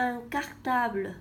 un cartable